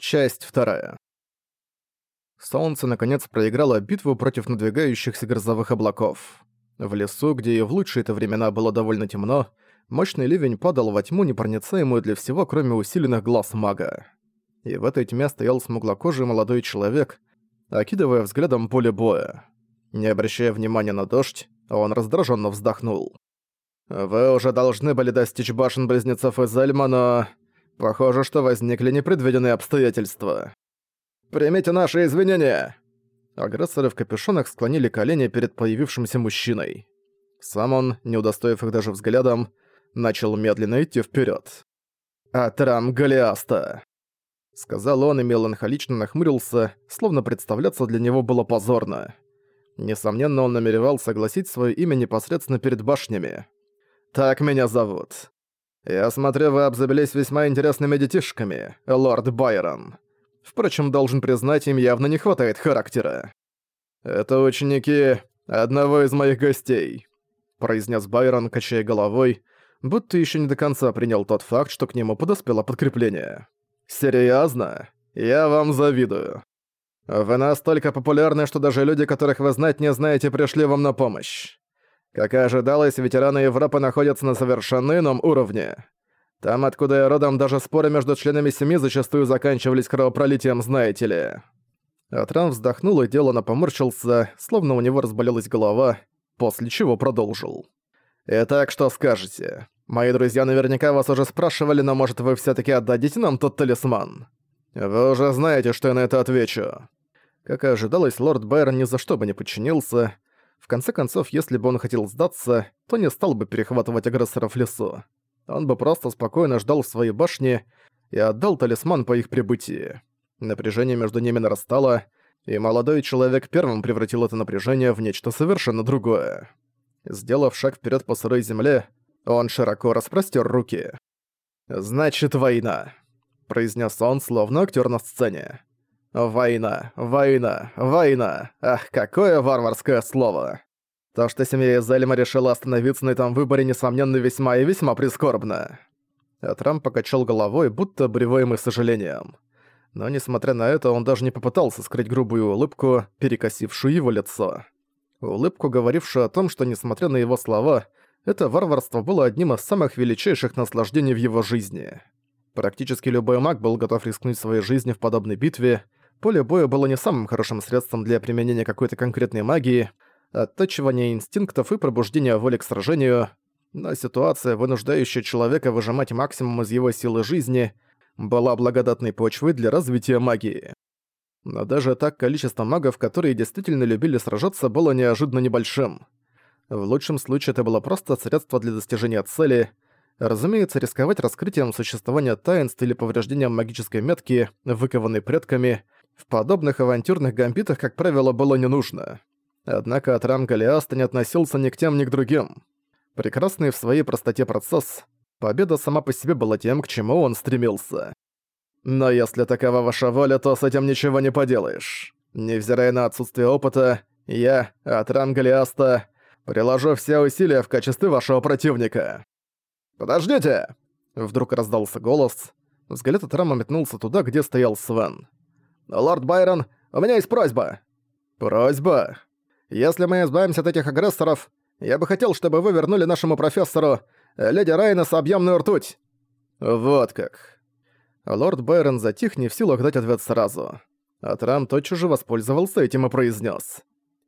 Часть вторая. Солнце наконец проиграло битву против надвигающихся грозовых облаков. В лесу, где и в лучшие-то времена было довольно темно, мощный ливень падал во тьму, непроницаемую для всего, кроме усиленных глаз мага. И в этой тьме стоял смуглокожий молодой человек, окидывая взглядом поле боя. Не обращая внимания на дождь, он раздраженно вздохнул. «Вы уже должны были достичь башен-близнецов из Эльма, но...» Похоже, что возникли непредвиденные обстоятельства. «Примите наши извинения!» Агрессоры в капюшонах склонили колени перед появившимся мужчиной. Сам он, не удостоив их даже взглядом, начал медленно идти вперед. «Атрам Голиаста!» Сказал он и меланхолично нахмурился, словно представляться для него было позорно. Несомненно, он намеревался огласить свое имя непосредственно перед башнями. «Так меня зовут. «Я смотрю, вы обзавелись весьма интересными детишками, лорд Байрон. Впрочем, должен признать, им явно не хватает характера. Это ученики одного из моих гостей», — произнес Байрон, качая головой, будто еще не до конца принял тот факт, что к нему подоспело подкрепление. «Серьезно? Я вам завидую. Вы настолько популярны, что даже люди, которых вы знать не знаете, пришли вам на помощь. Как и ожидалось, ветераны Европы находятся на совершенно ином уровне. Там, откуда я родом, даже споры между членами семьи зачастую заканчивались кровопролитием, знаете ли. Атран вздохнул и делано поморщился, словно у него разболелась голова, после чего продолжил. «Итак, что скажете? Мои друзья наверняка вас уже спрашивали, но может вы все таки отдадите нам тот талисман? Вы уже знаете, что я на это отвечу». Как и ожидалось, лорд Байрон ни за что бы не подчинился, в конце концов, если бы он хотел сдаться, то не стал бы перехватывать агрессоров в лесу. Он бы просто спокойно ждал в своей башне и отдал талисман по их прибытии. Напряжение между ними нарастало, и молодой человек первым превратил это напряжение в нечто совершенно другое. Сделав шаг вперед по сырой земле, он широко распростер руки. «Значит, война», — произнес он, словно актер на сцене. Война, война, война. Ах, какое варварское слово. То, что семья Изельма решила остановиться на этом выборе, несомненно, весьма и весьма прискорбно. А покачал головой, будто обреваемый сожалением. Но, несмотря на это, он даже не попытался скрыть грубую улыбку, перекосившую его лицо. Улыбку, говорившую о том, что, несмотря на его слова, это варварство было одним из самых величайших наслаждений в его жизни. Практически любой маг был готов рискнуть своей жизнью в подобной битве, Поле боя было не самым хорошим средством для применения какой-то конкретной магии, оттачивания инстинктов и пробуждения воли к сражению, но ситуация, вынуждающая человека выжимать максимум из его силы жизни, была благодатной почвой для развития магии. Но даже так количество магов, которые действительно любили сражаться, было неожиданно небольшим. В лучшем случае это было просто средство для достижения цели. Разумеется, рисковать раскрытием существования таинств или повреждением магической метки, выкованной предками – в подобных авантюрных гамбитах, как правило, было не нужно. Однако Атрам Голиаста не относился ни к тем, ни к другим. Прекрасный в своей простоте процесс, победа сама по себе была тем, к чему он стремился. Но если такова ваша воля, то с этим ничего не поделаешь. Невзирая на отсутствие опыта, я, Атрам Голиаста, приложу все усилия в качестве вашего противника. «Подождите!» Вдруг раздался голос. Взгляд Атрама метнулся туда, где стоял Свен. «Лорд Байрон, у меня есть просьба». «Просьба? Если мы избавимся от этих агрессоров, я бы хотел, чтобы вы вернули нашему профессору, леди Райнес, объемную ртуть». «Вот как». Лорд Байрон затих, не в силах дать ответ сразу. А Трам тотчас же воспользовался этим и произнес: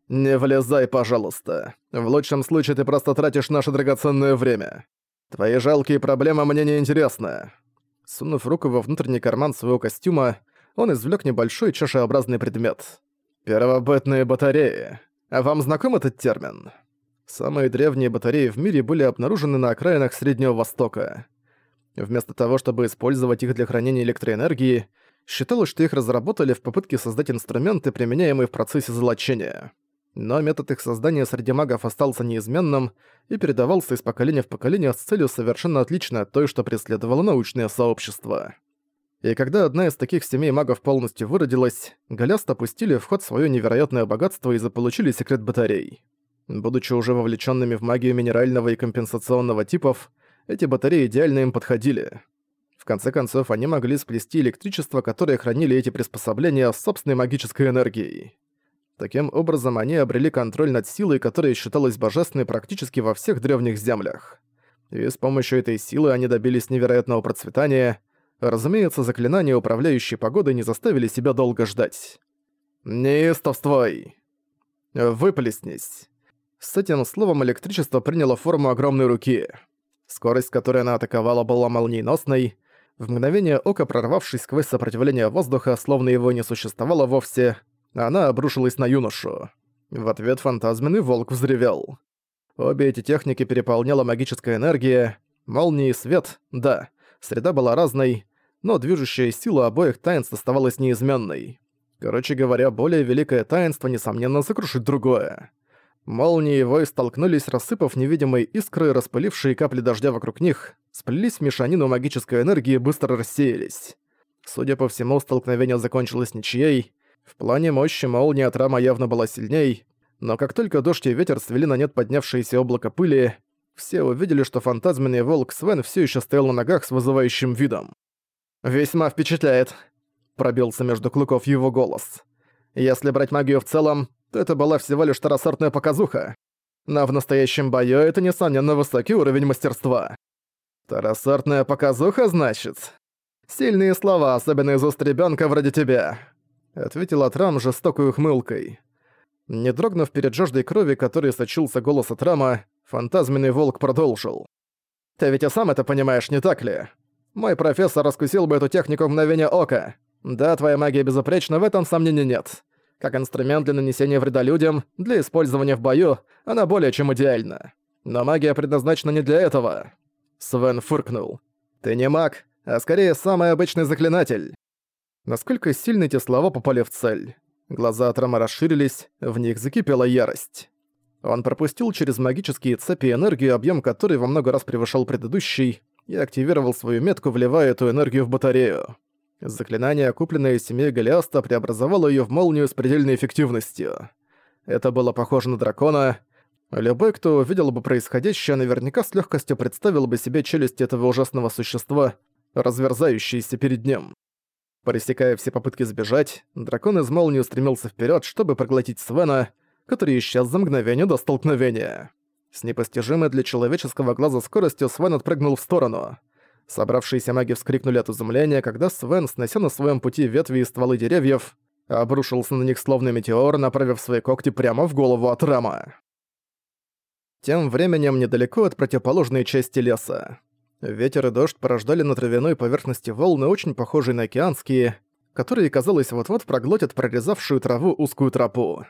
«Не влезай, пожалуйста. В лучшем случае ты просто тратишь наше драгоценное время. Твои жалкие проблемы мне не интересны». Сунув руку во внутренний карман своего костюма, он извлек небольшой чашеобразный предмет. «Первобытные батареи. А вам знаком этот термин?» Самые древние батареи в мире были обнаружены на окраинах Среднего Востока. Вместо того, чтобы использовать их для хранения электроэнергии, считалось, что их разработали в попытке создать инструменты, применяемые в процессе золочения. Но метод их создания среди магов остался неизменным и передавался из поколения в поколение с целью совершенно отличной от той, что преследовало научное сообщество. И когда одна из таких семей магов полностью выродилась, Голяст опустили в ход своё невероятное богатство и заполучили секрет батарей. Будучи уже вовлечёнными в магию минерального и компенсационного типов, эти батареи идеально им подходили. В конце концов, они могли сплести электричество, которое хранили эти приспособления, с собственной магической энергией. Таким образом, они обрели контроль над силой, которая считалась божественной практически во всех древних землях. И с помощью этой силы они добились невероятного процветания. Разумеется, заклинания, управляющие погодой, не заставили себя долго ждать. «Неистовствуй!» «Выплеснись!» С этим словом электричество приняло форму огромной руки. Скорость, с которой она атаковала, была молниеносной. В мгновение ока, прорвавшись сквозь сопротивление воздуха, словно его не существовало вовсе, она обрушилась на юношу. В ответ фантазменный волк взревел. Обе эти техники переполняла магическая энергия, молнии и свет, да, среда была разной, но движущая сила обоих таинств оставалась неизменной. Короче говоря, более великое таинство, несомненно, сокрушит другое. Молнии вой столкнулись, рассыпав невидимые искры, распылившие капли дождя вокруг них, сплелись в мешанину магической энергии и быстро рассеялись. Судя по всему, столкновение закончилось ничьей. В плане мощи молния от рама явно была сильней, но как только дождь и ветер свели на нет поднявшееся облако пыли, все увидели, что фантазменный волк Свен все еще стоял на ногах с вызывающим видом. «Весьма впечатляет», — пробился между клыков его голос. «Если брать магию в целом, то это была всего лишь второсортная показуха. Но в настоящем бою это, несомненно, высокий уровень мастерства. Второсортная показуха, значит? Сильные слова, особенно из уст ребёнка вроде тебя. Ответил Атрам жестокой ухмылкой. Не дрогнув перед жаждой крови, которой сочился голос Атрама, фантазменный волк продолжил. «Ты ведь и сам это понимаешь, не так ли? Мой профессор раскусил бы эту технику в мгновение ока. Да, твоя магия безупречна, в этом сомнений нет. Как инструмент для нанесения вреда людям, для использования в бою, она более чем идеальна. Но магия предназначена не для этого. Свен фыркнул. Ты не маг, а скорее самый обычный заклинатель. Насколько сильно эти слова попали в цель. Глаза Атрама расширились, в них закипела ярость. Он пропустил через магические цепи энергию, объем которой во много раз превышал предыдущий, и активировал свою метку, вливая эту энергию в батарею. Заклинание, купленное семьей Голиаста, преобразовало ее в молнию с предельной эффективностью. Это было похоже на дракона. Любой, кто увидел бы происходящее, наверняка с легкостью представил бы себе челюсть этого ужасного существа, разверзающиеся перед ним. Пресекая все попытки сбежать, дракон из молнии устремился вперед, чтобы проглотить Свена, который исчез за мгновение до столкновения. С непостижимой для человеческого глаза скоростью Свен отпрыгнул в сторону — Собравшиеся маги вскрикнули от изумления, когда Свен, снося на своем пути ветви и стволы деревьев, обрушился на них словно метеор, направив свои когти прямо в голову от Рама. Тем временем недалеко от противоположной части леса. Ветер и дождь порождали на травяной поверхности волны, очень похожие на океанские, которые, казалось, вот-вот проглотят прорезавшую траву узкую тропу.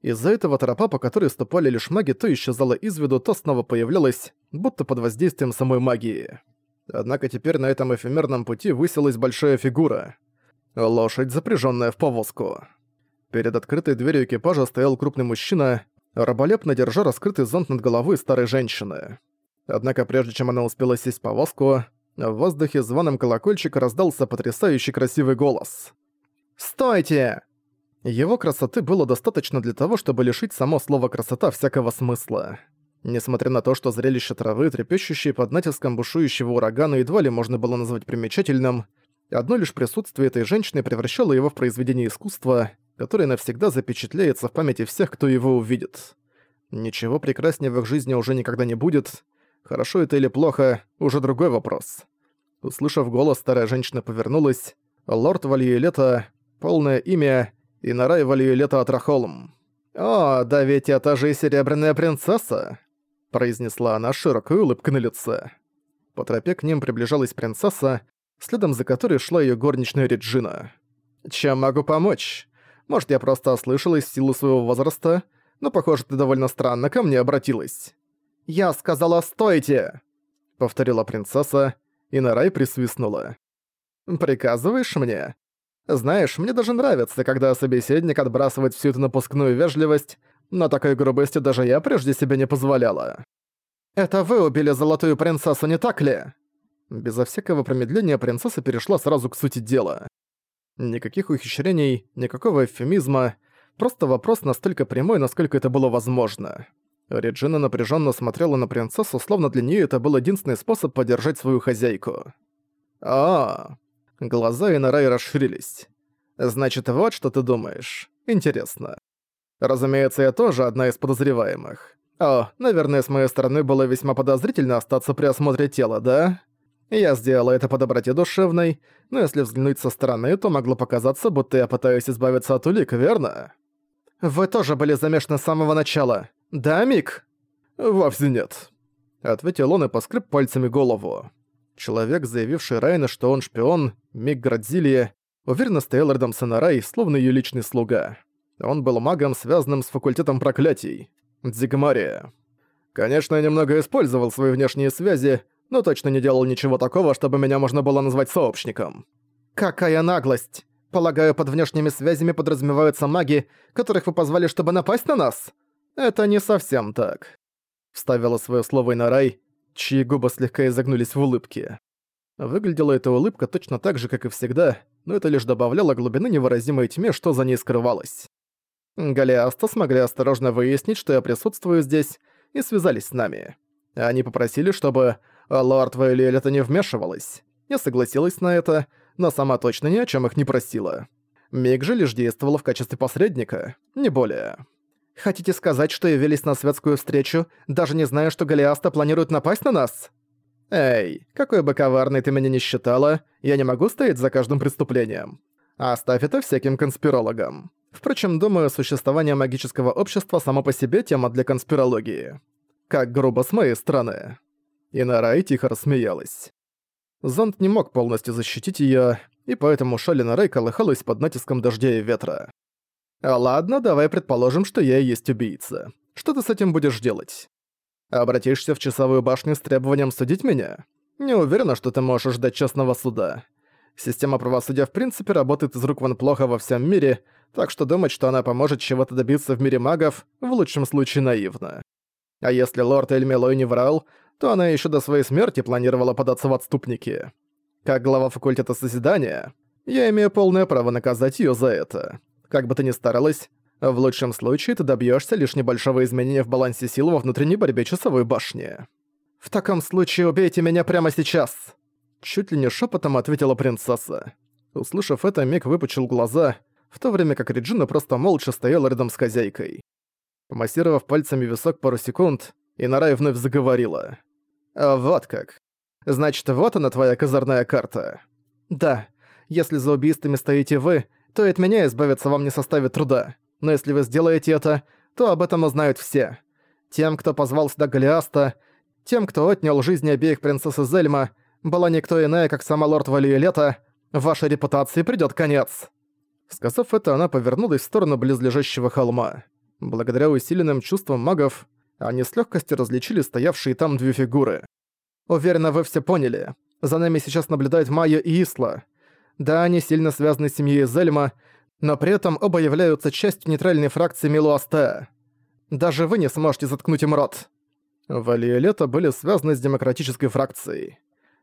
Из-за этого тропа, по которой ступали лишь маги, то исчезала из виду, то снова появлялась, будто под воздействием самой магии. Однако теперь на этом эфемерном пути высилась большая фигура. Лошадь, запряженная в повозку. Перед открытой дверью экипажа стоял крупный мужчина, раболепно держа раскрытый зонт над головой старой женщины. Однако прежде чем она успела сесть в повозку, в воздухе звоном колокольчика раздался потрясающий красивый голос. «Стойте!» Его красоты было достаточно для того, чтобы лишить само слово «красота» всякого смысла. Несмотря на то, что зрелище травы, трепещущее под натиском бушующего урагана, едва ли можно было назвать примечательным, одно лишь присутствие этой женщины превращало его в произведение искусства, которое навсегда запечатляется в памяти всех, кто его увидит. Ничего прекраснее в их жизни уже никогда не будет. Хорошо это или плохо, уже другой вопрос. Услышав голос, старая женщина повернулась. Лорд Вальюэлета, полное имя, Инарай Вальюэлета Атрахолм. «О, да ведь это же и Серебряная Принцесса!» произнесла она широкой улыбкой на лице. По тропе к ним приближалась принцесса, следом за которой шла ее горничная Реджина. «Чем могу помочь? Может, я просто ослышалась в силу своего возраста, но, похоже, ты довольно странно ко мне обратилась». «Я сказала, стойте!» — повторила принцесса, и Нарай присвистнула. «Приказываешь мне? Знаешь, мне даже нравится, когда собеседник отбрасывает всю эту напускную вежливость но такой грубости даже я прежде себе не позволяла. «Это вы убили золотую принцессу, не так ли?» Безо всякого промедления принцесса перешла сразу к сути дела. Никаких ухищрений, никакого эвфемизма, просто вопрос настолько прямой, насколько это было возможно. Реджина напряженно смотрела на принцессу, словно для нее это был единственный способ поддержать свою хозяйку. А, Глаза Инарай расширились. «Значит, вот что ты думаешь. Интересно. Разумеется, я тоже одна из подозреваемых. О, наверное, с моей стороны было весьма подозрительно остаться при осмотре тела, да? Я сделала это по доброте душевной, но если взглянуть со стороны, то могло показаться, будто я пытаюсь избавиться от улик, верно? Вы тоже были замешаны с самого начала. Да, Мик? Вовсе нет. Ответил он и поскреб пальцами голову. Человек, заявивший Райна, что он шпион, Мик Градзилия, уверенно стоял рядом с Инарай, словно ее личный слуга. Он был магом, связанным с факультетом проклятий. Дзигмария. Конечно, я немного использовал свои внешние связи, но точно не делал ничего такого, чтобы меня можно было назвать сообщником. Какая наглость! Полагаю, под внешними связями подразумеваются маги, которых вы позвали, чтобы напасть на нас? Это не совсем так. Вставила свое слово Инарай, чьи губы слегка изогнулись в улыбке. Выглядела эта улыбка точно так же, как и всегда, но это лишь добавляло глубины невыразимой тьме, что за ней скрывалось. Галиаста смогли осторожно выяснить, что я присутствую здесь, и связались с нами. Они попросили, чтобы лорд Вайлиэлета не вмешивалась. Я согласилась на это, но сама точно ни о чем их не просила. Миг же лишь действовала в качестве посредника, не более. Хотите сказать, что явились на светскую встречу, даже не зная, что Галиаста планирует напасть на нас? Эй, какой бы коварной ты меня не считала, я не могу стоять за каждым преступлением. Оставь это всяким конспирологам. Впрочем, думаю, существование магического общества само по себе тема для конспирологии. Как грубо с моей стороны. Инарай тихо рассмеялась. Зонт не мог полностью защитить её, и поэтому шаль Инарай колыхалась под натиском дождя и ветра. А ладно, давай предположим, что я и есть убийца. Что ты с этим будешь делать? Обратишься в часовую башню с требованием судить меня? Не уверена, что ты можешь ждать честного суда. Система правосудия в принципе работает из рук вон плохо во всем мире, так что думать, что она поможет чего-то добиться в мире магов, в лучшем случае наивно. А если лорд Эльмилой не врал, то она еще до своей смерти планировала податься в отступники. Как глава факультета Созидания, я имею полное право наказать ее за это. Как бы ты ни старалась, в лучшем случае ты добьешься лишь небольшого изменения в балансе сил во внутренней борьбе часовой башни. В таком случае убейте меня прямо сейчас!» Чуть ли не шепотом ответила принцесса. Услышав это, Мик выпучил глаза, в то время как Реджина просто молча стояла рядом с хозяйкой. Помассировав пальцами висок пару секунд, Инарай вновь заговорила. «А вот как. Значит, вот она твоя козырная карта. Да, если за убийствами стоите вы, то и от меня избавиться вам не составит труда. Но если вы сделаете это, то об этом узнают все. Тем, кто позвал сюда Голиаста, тем, кто отнял жизни обеих принцесс из Эльма, была никто иная, как сама лорд Валиэлета, вашей репутации придёт конец». Сказав это, она повернулась в сторону близлежащего холма. Благодаря усиленным чувствам магов, они с легкостью различили стоявшие там две фигуры. «Уверена, вы все поняли. За нами сейчас наблюдают Майя и Исла. Да, они сильно связаны с семьей Зельма, но при этом оба являются частью нейтральной фракции Милуасте. Даже вы не сможете заткнуть им рот. Валиолета были связаны с демократической фракцией.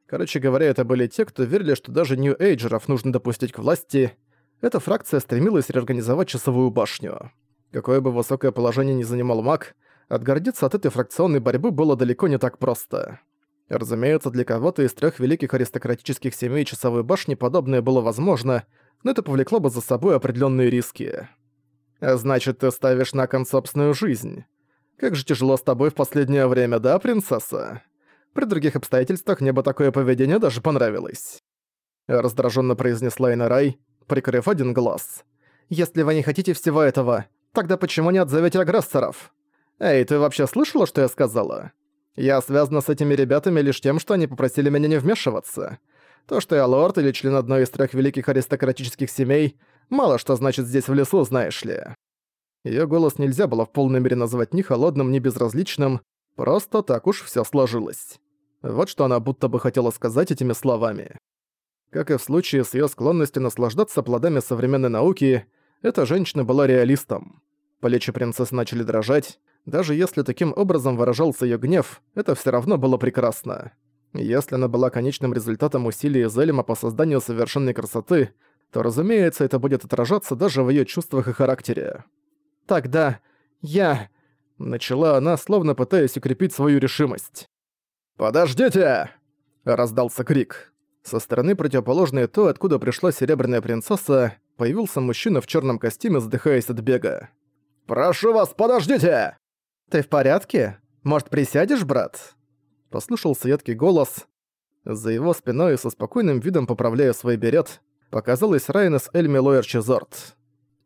Короче говоря, это были те, кто верили, что даже Нью-Эйджеров нужно допустить к власти. Эта фракция стремилась реорганизовать часовую башню. Какое бы высокое положение ни занимал маг, отгордиться от этой фракционной борьбы было далеко не так просто. Разумеется, для кого-то из трех великих аристократических семей часовой башни подобное было возможно, но это повлекло бы за собой определенные риски. Значит, ты ставишь на кон собственную жизнь. Как же тяжело с тобой в последнее время, да, принцесса? При других обстоятельствах мне бы такое поведение даже понравилось. Раздраженно произнесла Инарай, прикрыв один глаз. Если вы не хотите всего этого, тогда почему не отзовете агрессоров? Эй, ты вообще слышала, что я сказала? Я связана с этими ребятами лишь тем, что они попросили меня не вмешиваться. То, что я лорд или член одной из трех великих аристократических семей, мало что значит здесь в лесу, знаешь ли. Её голос нельзя было в полной мере назвать ни холодным, ни безразличным, просто так уж всё сложилось. Вот что она будто бы хотела сказать этими словами. Как и в случае с её склонностью наслаждаться плодами современной науки, эта женщина была реалистом. Плечи принцессы начали дрожать, даже если таким образом выражался её гнев, это всё равно было прекрасно. Если она была конечным результатом усилий Зелема по созданию совершенной красоты, то, разумеется, это будет отражаться даже в её чувствах и характере. «Тогда я...» — начала она, словно пытаясь укрепить свою решимость. «Подождите!» — раздался крик. Со стороны противоположной то, откуда пришла Серебряная Принцесса, появился мужчина в черном костюме, задыхаясь от бега. «Прошу вас, подождите!» «Ты в порядке? Может, присядешь, брат?» Послушался едкий голос. За его спиной со спокойным видом поправляя свой берет, показалась Райнес Эльми Лоер Чезорт.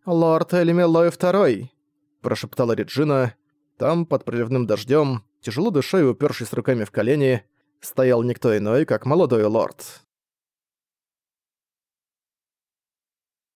«Лорд Эльми Лой Второй», – прошептала Реджина. Там, под проливным дождем, тяжело дыша и упершись руками в колени, стоял никто иной, как молодой лорд.